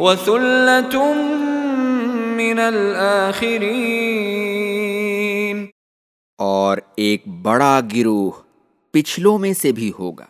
وَثُلَّةٌ من الْآخِرِينَ اور ایک بڑا گروہ پچھلوں میں سے بھی ہوگا۔